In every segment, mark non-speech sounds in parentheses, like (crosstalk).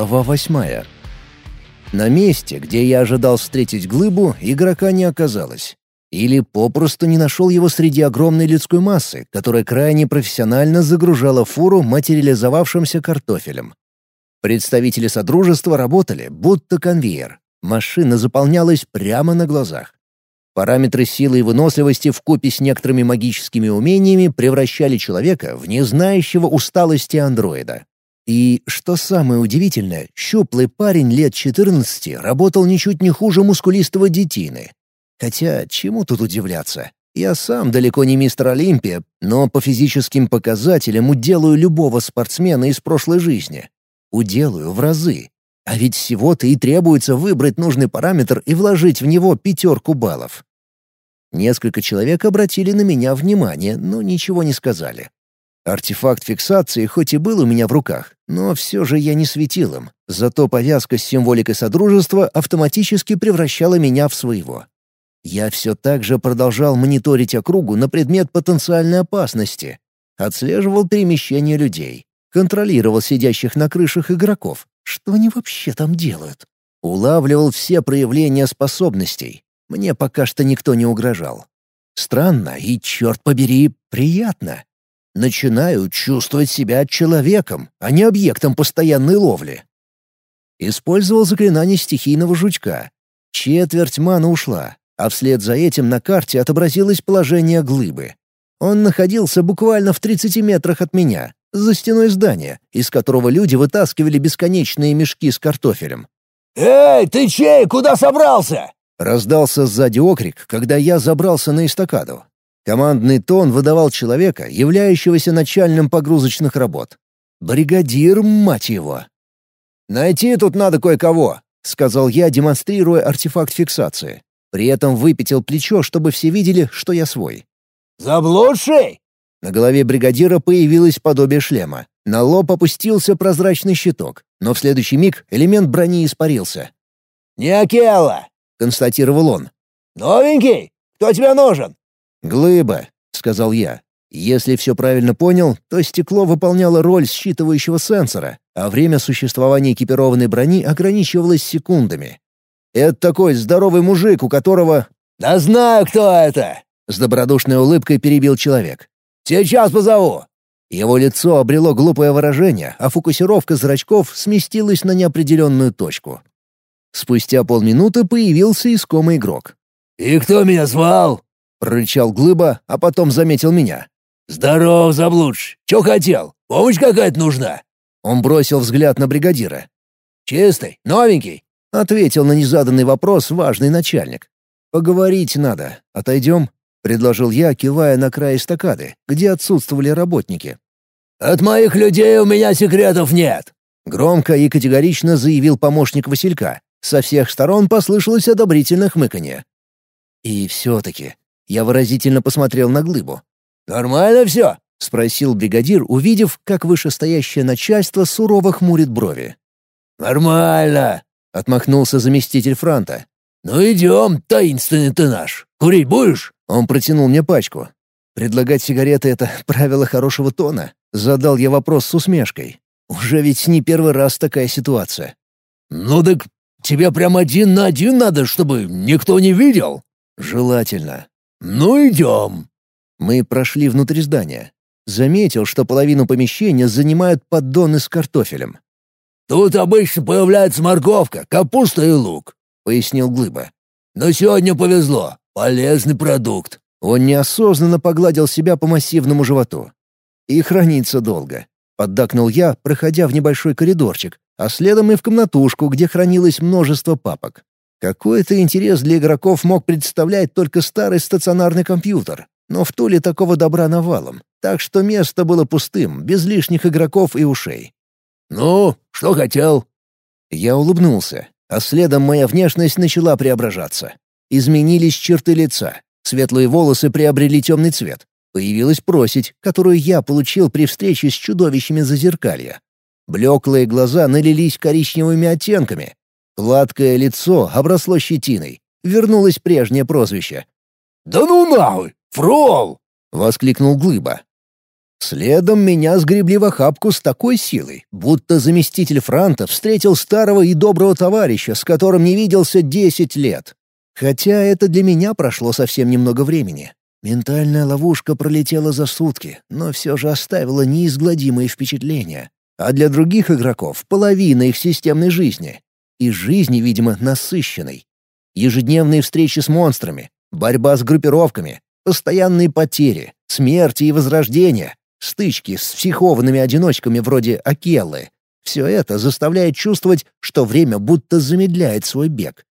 Глава восьмая. На месте, где я ожидал встретить глыбу, игрока не оказалось. Или попросту не нашел его среди огромной людской массы, которая крайне профессионально загружала фуру материализовавшимся картофелем. Представители Содружества работали, будто конвейер. Машина заполнялась прямо на глазах. Параметры силы и выносливости в купе с некоторыми магическими умениями превращали человека в незнающего усталости андроида. И, что самое удивительное, щуплый парень лет 14 работал ничуть не хуже мускулистого детины. Хотя, чему тут удивляться? Я сам далеко не мистер Олимпия, но по физическим показателям уделаю любого спортсмена из прошлой жизни. Уделаю в разы. А ведь всего-то и требуется выбрать нужный параметр и вложить в него пятерку баллов. Несколько человек обратили на меня внимание, но ничего не сказали. Артефакт фиксации хоть и был у меня в руках, но все же я не светил им, зато повязка с символикой Содружества автоматически превращала меня в своего. Я все так же продолжал мониторить округу на предмет потенциальной опасности, отслеживал перемещение людей, контролировал сидящих на крышах игроков, что они вообще там делают, улавливал все проявления способностей. Мне пока что никто не угрожал. Странно и, черт побери, приятно. Начинаю чувствовать себя человеком, а не объектом постоянной ловли. Использовал заклинание стихийного жучка. Четверть мана ушла, а вслед за этим на карте отобразилось положение глыбы. Он находился буквально в 30 метрах от меня, за стеной здания, из которого люди вытаскивали бесконечные мешки с картофелем. «Эй, ты чей? Куда собрался?» Раздался сзади окрик, когда я забрался на эстакаду. Командный тон выдавал человека, являющегося начальным погрузочных работ. Бригадир, мать его! «Найти тут надо кое-кого», — сказал я, демонстрируя артефакт фиксации. При этом выпятил плечо, чтобы все видели, что я свой. «Заблудший?» На голове бригадира появилось подобие шлема. На лоб опустился прозрачный щиток, но в следующий миг элемент брони испарился. «Не Акела!» — констатировал он. «Новенький? Кто тебе нужен?» «Глыба», — сказал я. Если все правильно понял, то стекло выполняло роль считывающего сенсора, а время существования экипированной брони ограничивалось секундами. «Это такой здоровый мужик, у которого...» «Да знаю, кто это!» — с добродушной улыбкой перебил человек. «Сейчас позову!» Его лицо обрело глупое выражение, а фокусировка зрачков сместилась на неопределенную точку. Спустя полминуты появился искомый игрок. «И кто меня звал?» — прорычал Глыба, а потом заметил меня. «Здоров, заблудший. Чё хотел? Помощь какая-то нужна?» Он бросил взгляд на бригадира. «Чистый, новенький?» — ответил на незаданный вопрос важный начальник. «Поговорить надо. Отойдем?» — предложил я, кивая на край эстакады, где отсутствовали работники. «От моих людей у меня секретов нет!» Громко и категорично заявил помощник Василька. Со всех сторон послышалось одобрительное хмыканье. И все-таки я выразительно посмотрел на глыбу. «Нормально все?» — спросил бригадир, увидев, как вышестоящее начальство сурово хмурит брови. «Нормально!» — отмахнулся заместитель фронта. «Ну идем, таинственный ты наш. Курить будешь?» Он протянул мне пачку. «Предлагать сигареты — это правило хорошего тона?» Задал я вопрос с усмешкой. «Уже ведь не первый раз такая ситуация». «Ну так тебе прям один на один надо, чтобы никто не видел?» «Желательно. «Ну, идем!» Мы прошли внутрь здания. Заметил, что половину помещения занимают поддоны с картофелем. «Тут обычно появляется морковка, капуста и лук», — пояснил Глыба. «Но сегодня повезло. Полезный продукт». Он неосознанно погладил себя по массивному животу. «И хранится долго», — поддакнул я, проходя в небольшой коридорчик, а следом и в комнатушку, где хранилось множество папок. Какой-то интерес для игроков мог представлять только старый стационарный компьютер, но в Туле такого добра навалом, так что место было пустым, без лишних игроков и ушей. «Ну, что хотел?» Я улыбнулся, а следом моя внешность начала преображаться. Изменились черты лица, светлые волосы приобрели темный цвет. Появилась просить, которую я получил при встрече с чудовищами зазеркалья. Блеклые глаза налились коричневыми оттенками, Гладкое лицо обросло щетиной. Вернулось прежнее прозвище. «Да ну нахуй! Фрол!» — воскликнул Глыба. Следом меня сгребли в охапку с такой силой, будто заместитель Франта встретил старого и доброго товарища, с которым не виделся десять лет. Хотя это для меня прошло совсем немного времени. Ментальная ловушка пролетела за сутки, но все же оставила неизгладимые впечатления. А для других игроков — половина их системной жизни. И жизни, видимо, насыщенной. Ежедневные встречи с монстрами, борьба с группировками, постоянные потери, смерти и возрождения, стычки с психованными одиночками вроде Акеллы. Все это заставляет чувствовать, что время будто замедляет свой бег.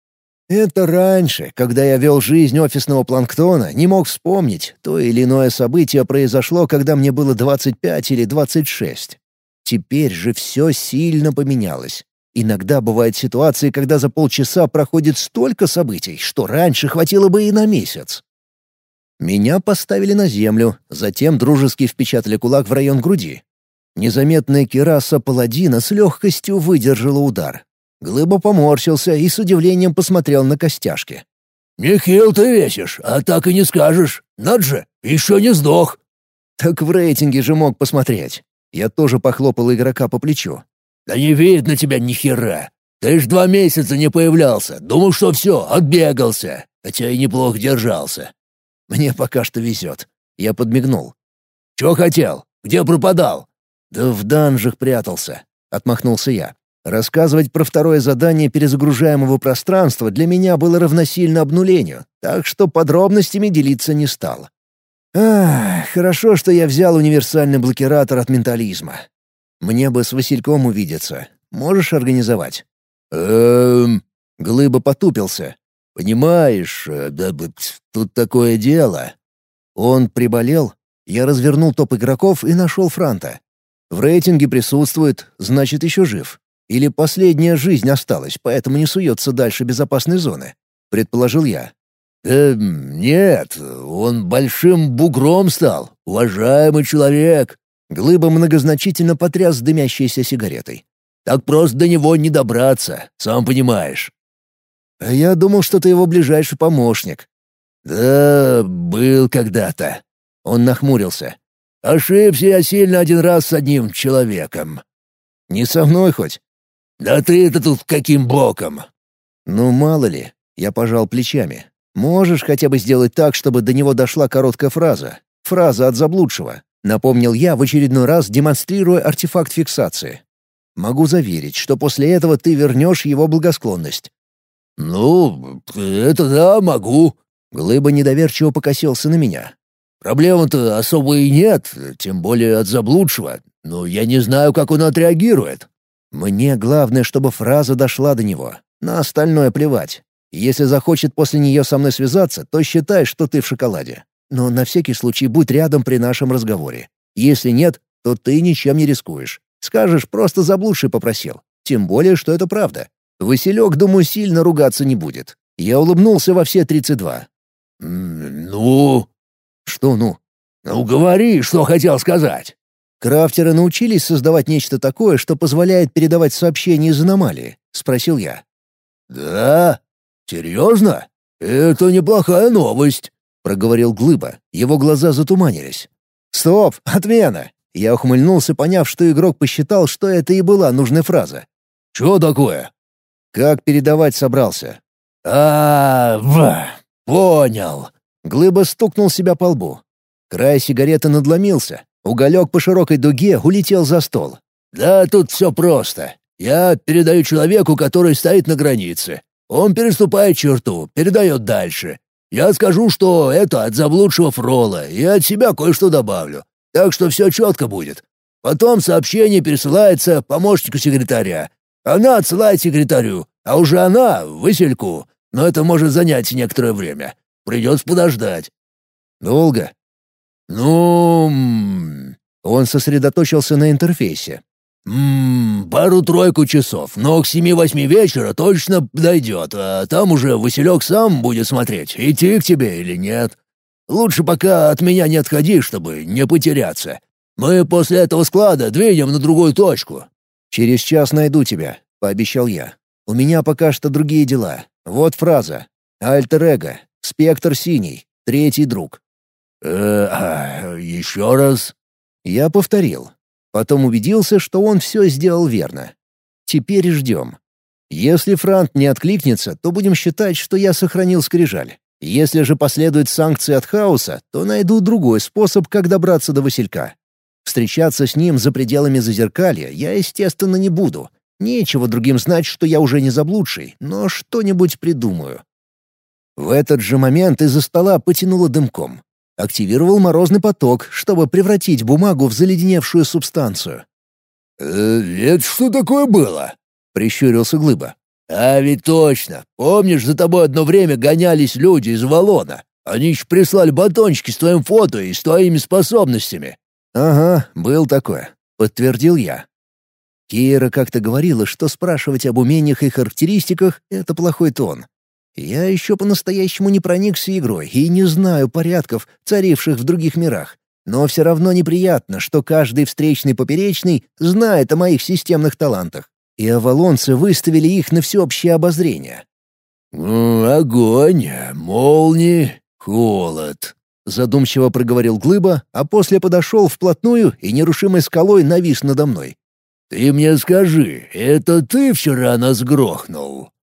Это раньше, когда я вел жизнь офисного планктона, не мог вспомнить, то или иное событие произошло, когда мне было 25 или 26. Теперь же все сильно поменялось. Иногда бывают ситуации, когда за полчаса проходит столько событий, что раньше хватило бы и на месяц. Меня поставили на землю, затем дружески впечатали кулак в район груди. Незаметная кераса паладина с легкостью выдержала удар. Глыба поморщился и с удивлением посмотрел на костяшки. «Нехил ты весишь, а так и не скажешь. Над же, еще не сдох». «Так в рейтинге же мог посмотреть». Я тоже похлопал игрока по плечу. «Да не видно тебя ни хера. Ты ж два месяца не появлялся. Думал, что все, отбегался. Хотя и неплохо держался». «Мне пока что везет». Я подмигнул. «Чего хотел? Где пропадал?» «Да в данжах прятался», — отмахнулся я. Рассказывать про второе задание перезагружаемого пространства для меня было равносильно обнулению, так что подробностями делиться не стал. Ах, хорошо, что я взял универсальный блокиратор от ментализма. Мне бы с Васильком увидеться. Можешь организовать? Эм... Глыба потупился. Понимаешь, э, да, тут такое дело. Он приболел. Я развернул топ игроков и нашел Франта. В рейтинге присутствует, значит, еще жив. Или последняя жизнь осталась, поэтому не суется дальше безопасной зоны?» — предположил я. «Эм, нет, он большим бугром стал, уважаемый человек». Глыба многозначительно потряс дымящейся сигаретой. «Так просто до него не добраться, сам понимаешь». «А я думал, что ты его ближайший помощник». «Да, был когда-то». Он нахмурился. «Ошибся я сильно один раз с одним человеком». «Не со мной хоть?» «Да ты-то тут каким боком?» «Ну, мало ли». Я пожал плечами. «Можешь хотя бы сделать так, чтобы до него дошла короткая фраза. Фраза от заблудшего», — напомнил я в очередной раз, демонстрируя артефакт фиксации. «Могу заверить, что после этого ты вернешь его благосклонность». «Ну, это да, могу». Глыба недоверчиво покосился на меня. «Проблемы-то особо и нет, тем более от заблудшего, но я не знаю, как он отреагирует». Мне главное, чтобы фраза дошла до него. На остальное плевать. Если захочет после нее со мной связаться, то считай, что ты в шоколаде. Но на всякий случай будь рядом при нашем разговоре. Если нет, то ты ничем не рискуешь. Скажешь, просто заблудший попросил. Тем более, что это правда. Василек, думаю, сильно ругаться не будет. Я улыбнулся во все тридцать два. «Ну?» «Что «ну»?» «Ну, говори, что хотел сказать». «Крафтеры научились создавать нечто такое, что позволяет передавать сообщения из аномалии?» — спросил я. «Да? Серьезно? Это неплохая новость», — проговорил Глыба. Его глаза затуманились. «Стоп! Отмена!» Я ухмыльнулся, поняв, что игрок посчитал, что это и была нужная фраза. «Чего такое?» «Как передавать собрался?» а, -а понял». Глыба стукнул себя по лбу. Край сигареты надломился, Уголек по широкой дуге улетел за стол. «Да тут все просто. Я передаю человеку, который стоит на границе. Он переступает черту, передает дальше. Я скажу, что это от заблудшего фрола, и от себя кое-что добавлю. Так что все четко будет. Потом сообщение пересылается помощнику секретаря. Она отсылает секретарю, а уже она — Васильку. Но это может занять некоторое время. Придется подождать». «Долго?» «Ну...» Он сосредоточился на интерфейсе. «Ммм, пару-тройку часов, но к семи-восьми вечера точно дойдет, а там уже Василек сам будет смотреть, идти к тебе или нет. Лучше пока от меня не отходи, чтобы не потеряться. Мы после этого склада двинем на другую точку». «Через час найду тебя», — пообещал я. «У меня пока что другие дела. Вот фраза. Альтер-эго. Спектр синий. Третий друг. «Э, а, еще раз?» Я повторил. Потом убедился, что он все сделал верно. Теперь ждем. Если Франт не откликнется, то будем считать, что я сохранил скрижаль. Если же последуют санкции от хаоса, то найду другой способ, как добраться до Василька. Встречаться с ним за пределами Зазеркалья я, естественно, не буду. Нечего другим знать, что я уже не заблудший, но что-нибудь придумаю. В этот же момент из-за стола потянуло дымком. Активировал морозный поток, чтобы превратить бумагу в заледеневшую субстанцию. «Э, «Это что такое было?» — прищурился Глыба. «А ведь точно. Помнишь, за тобой одно время гонялись люди из Валона? Они ж прислали батончики с твоим фото и с твоими способностями». «Ага, был такое», — подтвердил я. Кира как-то говорила, что спрашивать об умениях и характеристиках — это плохой тон. Я еще по-настоящему не проникся игрой и не знаю порядков, царивших в других мирах. Но все равно неприятно, что каждый встречный поперечный знает о моих системных талантах. И авалонцы выставили их на всеобщее обозрение. «Огонь, молнии, холод», — задумчиво проговорил Глыба, а после подошел вплотную и нерушимой скалой навис надо мной. «Ты мне скажи, это ты вчера нас грохнул?»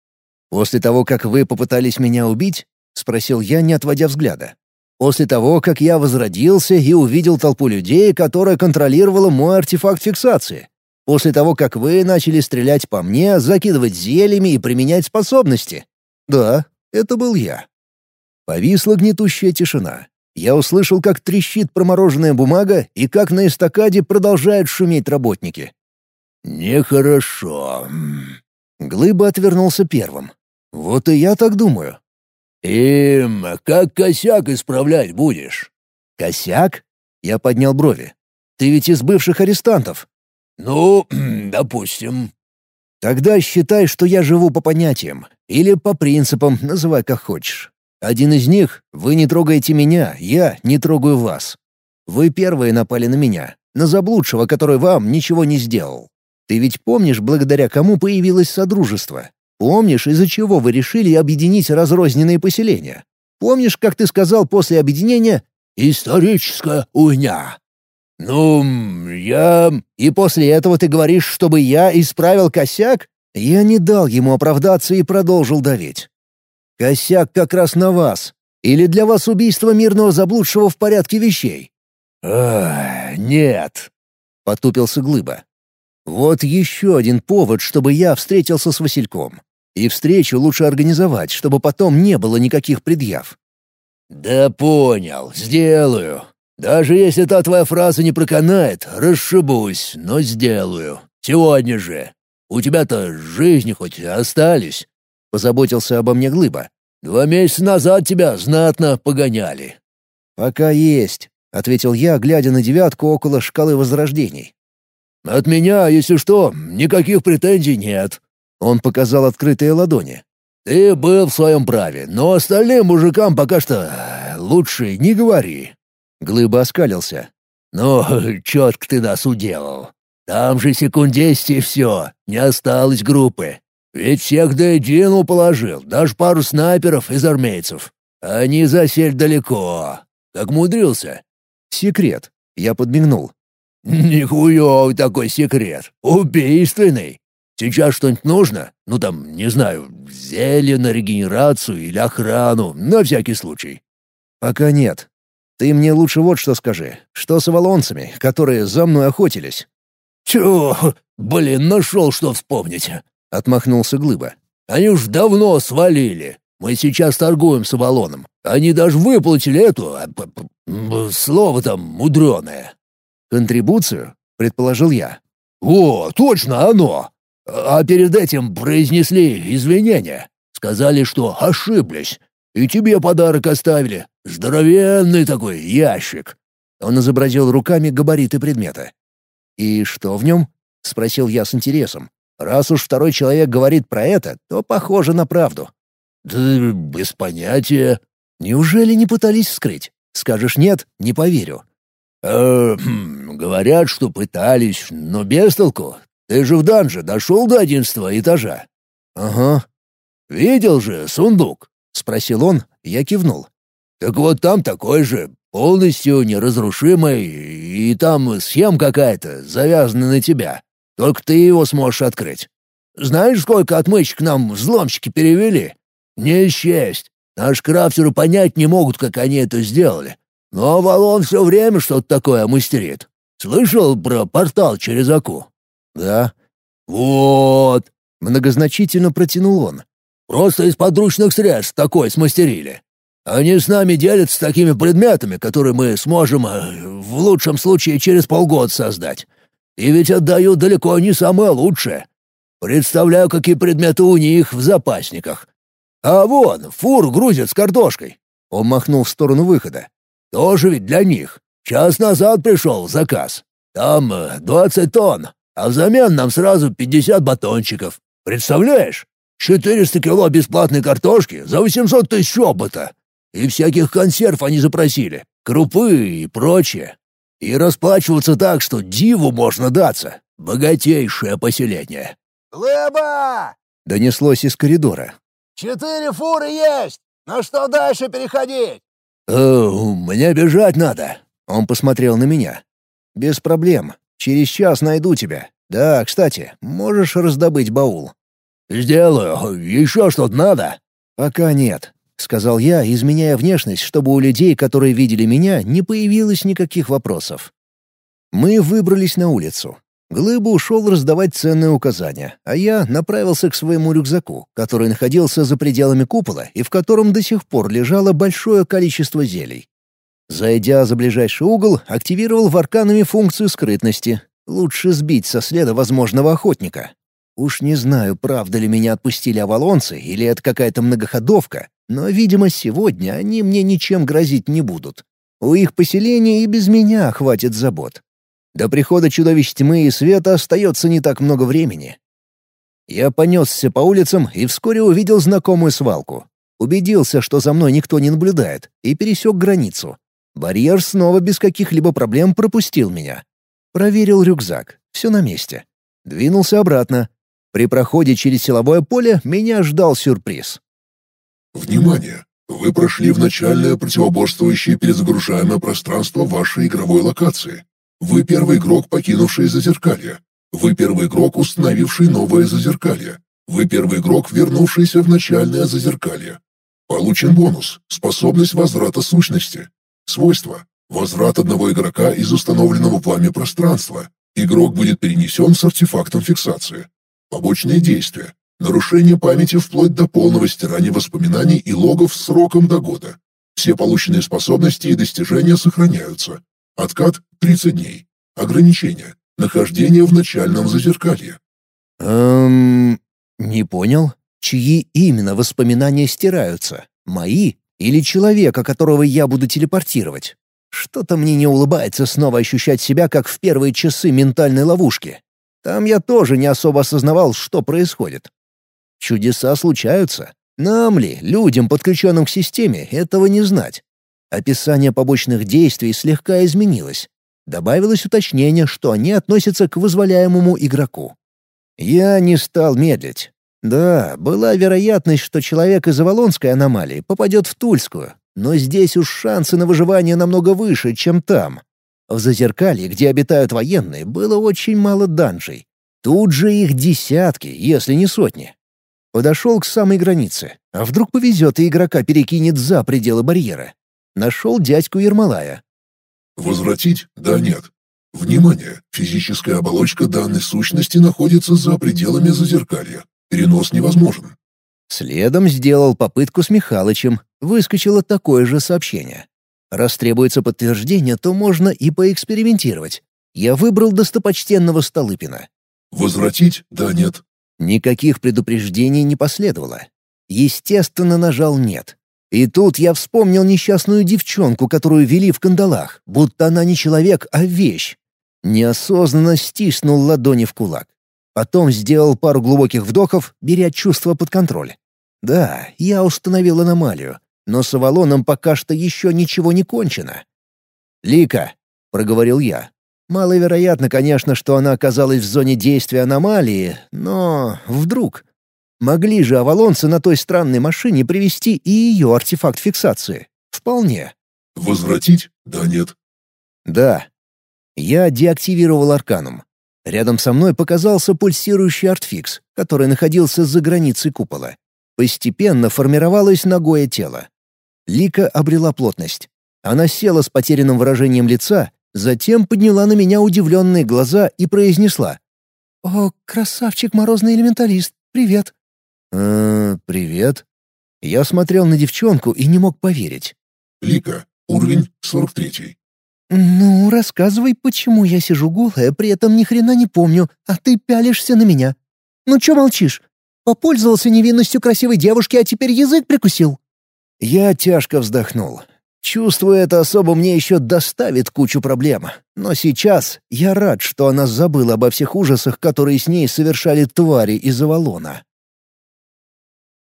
«После того, как вы попытались меня убить?» — спросил я, не отводя взгляда. «После того, как я возродился и увидел толпу людей, которая контролировала мой артефакт фиксации. После того, как вы начали стрелять по мне, закидывать зельями и применять способности. Да, это был я». Повисла гнетущая тишина. Я услышал, как трещит промороженная бумага и как на эстакаде продолжают шуметь работники. «Нехорошо». Глыба отвернулся первым. «Вот и я так думаю». «Им, как косяк исправлять будешь?» «Косяк?» Я поднял брови. «Ты ведь из бывших арестантов». «Ну, (clears throat) допустим». «Тогда считай, что я живу по понятиям. Или по принципам, называй как хочешь. Один из них — вы не трогаете меня, я не трогаю вас. Вы первые напали на меня, на заблудшего, который вам ничего не сделал. Ты ведь помнишь, благодаря кому появилось Содружество? Помнишь, из-за чего вы решили объединить разрозненные поселения? Помнишь, как ты сказал после объединения «Историческая уйня»? «Ну, я...» «И после этого ты говоришь, чтобы я исправил косяк?» Я не дал ему оправдаться и продолжил давить. «Косяк как раз на вас. Или для вас убийство мирного заблудшего в порядке вещей?» «Ах, нет», — потупился Глыба. Вот еще один повод, чтобы я встретился с Васильком. И встречу лучше организовать, чтобы потом не было никаких предъяв. «Да понял, сделаю. Даже если та твоя фраза не проканает, расшибусь, но сделаю. Сегодня же. У тебя-то жизни хоть остались?» Позаботился обо мне Глыба. «Два месяца назад тебя знатно погоняли». «Пока есть», — ответил я, глядя на девятку около шкалы возрождений. «От меня, если что, никаких претензий нет». Он показал открытые ладони. «Ты был в своем праве, но остальным мужикам пока что э, лучше не говори». Глыба оскалился. «Ну, (laughs) четко ты нас уделал. Там же секунд десять и все, не осталось группы. Ведь всех до единого положил, даже пару снайперов из армейцев. Они засели далеко. Как мудрился?» «Секрет», — я подмигнул. «Нихуёвый такой секрет. Убийственный. Сейчас что-нибудь нужно? Ну там, не знаю, зелье на регенерацию или охрану, на всякий случай». «Пока нет. Ты мне лучше вот что скажи. Что с авалонцами, которые за мной охотились?» «Чё? Блин, нашел что вспомнить!» — отмахнулся Глыба. «Они уж давно свалили. Мы сейчас торгуем с Авалоном. Они даже выплатили эту... А, слово там мудреное. «Контрибуцию?» — предположил я. «О, точно оно! А перед этим произнесли извинения. Сказали, что ошиблись. И тебе подарок оставили. Здоровенный такой ящик». Он изобразил руками габариты предмета. «И что в нем?» — спросил я с интересом. «Раз уж второй человек говорит про это, то похоже на правду». «Да без понятия». «Неужели не пытались скрыть? Скажешь нет — не поверю. «Э, хм, говорят, что пытались, но без толку. Ты же в данже дошел до одиннадцатого этажа?» «Ага». «Видел же сундук?» — спросил он, я кивнул. «Так вот там такой же, полностью неразрушимый, и там схем какая-то, завязана на тебя. Только ты его сможешь открыть. Знаешь, сколько отмычек нам взломщики перевели? Не счесть. Наши крафтеры понять не могут, как они это сделали. Но Авалон все время что-то такое мастерит. Слышал про портал через Аку? Да. Вот. Многозначительно протянул он. Просто из подручных средств такой смастерили. Они с нами делятся такими предметами, которые мы сможем, э, в лучшем случае, через полгода создать. И ведь отдают далеко не самое лучшее. Представляю, какие предметы у них в запасниках. А вон, фур грузят с картошкой. Он махнул в сторону выхода. Тоже ведь для них. Час назад пришел заказ. Там э, двадцать тонн, а взамен нам сразу пятьдесят батончиков. Представляешь? Четыреста кило бесплатной картошки за восемьсот тысяч опыта. И всяких консерв они запросили, крупы и прочее. И расплачиваться так, что диву можно даться. Богатейшее поселение. «Лыба!» — донеслось из коридора. «Четыре фуры есть! Но что дальше переходить?» «Э, «Мне бежать надо!» Он посмотрел на меня. «Без проблем. Через час найду тебя. Да, кстати, можешь раздобыть баул». «Сделаю. Еще что-то надо?» «Пока нет. — сказал я, изменяя внешность, чтобы у людей, которые видели меня, не появилось никаких вопросов. Мы выбрались на улицу. Глыба ушел раздавать ценные указания, а я направился к своему рюкзаку, который находился за пределами купола и в котором до сих пор лежало большое количество зелий. Зайдя за ближайший угол, активировал в арканами функцию скрытности. Лучше сбить со следа возможного охотника. Уж не знаю, правда ли меня отпустили авалонцы или это какая-то многоходовка, но, видимо, сегодня они мне ничем грозить не будут. У их поселения и без меня хватит забот. До прихода чудовищ тьмы и света остается не так много времени. Я понесся по улицам и вскоре увидел знакомую свалку. Убедился, что за мной никто не наблюдает, и пересек границу. Барьер снова без каких-либо проблем пропустил меня. Проверил рюкзак. Все на месте. Двинулся обратно. При проходе через силовое поле меня ждал сюрприз. Внимание! Вы прошли в начальное противоборствующее перезагружаемое пространство вашей игровой локации. Вы первый игрок, покинувший Зазеркалье. Вы первый игрок, установивший новое Зазеркалье. Вы первый игрок, вернувшийся в начальное Зазеркалье. Получен бонус «Способность возврата сущности». Свойство «Возврат одного игрока из установленного вами пространства». Игрок будет перенесен с артефактом фиксации. Побочные действия Нарушение памяти вплоть до полного стирания воспоминаний и логов сроком до года. Все полученные способности и достижения сохраняются. Откат — 30 дней. Ограничение. Нахождение в начальном зазеркалье. Эм... Не понял. Чьи именно воспоминания стираются? Мои или человека, которого я буду телепортировать? Что-то мне не улыбается снова ощущать себя, как в первые часы ментальной ловушки. Там я тоже не особо осознавал, что происходит. Чудеса случаются. Нам ли, людям, подключенным к системе, этого не знать? Описание побочных действий слегка изменилось. Добавилось уточнение, что они относятся к вызволяемому игроку. Я не стал медлить. Да, была вероятность, что человек из Авалонской аномалии попадет в Тульскую, но здесь уж шансы на выживание намного выше, чем там. В Зазеркалье, где обитают военные, было очень мало данжей. Тут же их десятки, если не сотни. Подошел к самой границе. А вдруг повезет и игрока перекинет за пределы барьера. Нашел дядьку Ермолая. «Возвратить? Да, нет. Внимание! Физическая оболочка данной сущности находится за пределами зазеркалья. Перенос невозможен». Следом сделал попытку с Михалычем. Выскочило такое же сообщение. Раз требуется подтверждение, то можно и поэкспериментировать. Я выбрал достопочтенного Столыпина. «Возвратить? Да, нет. Никаких предупреждений не последовало. Естественно, нажал «нет». И тут я вспомнил несчастную девчонку, которую вели в кандалах, будто она не человек, а вещь. Неосознанно стиснул ладони в кулак. Потом сделал пару глубоких вдохов, беря чувство под контроль. Да, я установил аномалию, но с Авалоном пока что еще ничего не кончено. «Лика», — проговорил я, Маловероятно, конечно, что она оказалась в зоне действия аномалии, но вдруг... Могли же авалонцы на той странной машине привести и ее артефакт фиксации? Вполне. Возвратить? Да, нет. Да. Я деактивировал арканум. Рядом со мной показался пульсирующий артфикс, который находился за границей купола. Постепенно формировалось ногое тело. Лика обрела плотность. Она села с потерянным выражением лица, затем подняла на меня удивленные глаза и произнесла. «О, красавчик морозный элементалист, привет!» «Э, привет?» Я смотрел на девчонку и не мог поверить. Лика, уровень 43. «Ну, рассказывай, почему я сижу голая, при этом ни хрена не помню, а ты пялишься на меня. Ну чё молчишь? Попользовался невинностью красивой девушки, а теперь язык прикусил?» Я тяжко вздохнул. Чувствую, это особо мне еще доставит кучу проблем. Но сейчас я рад, что она забыла обо всех ужасах, которые с ней совершали твари из Авалона.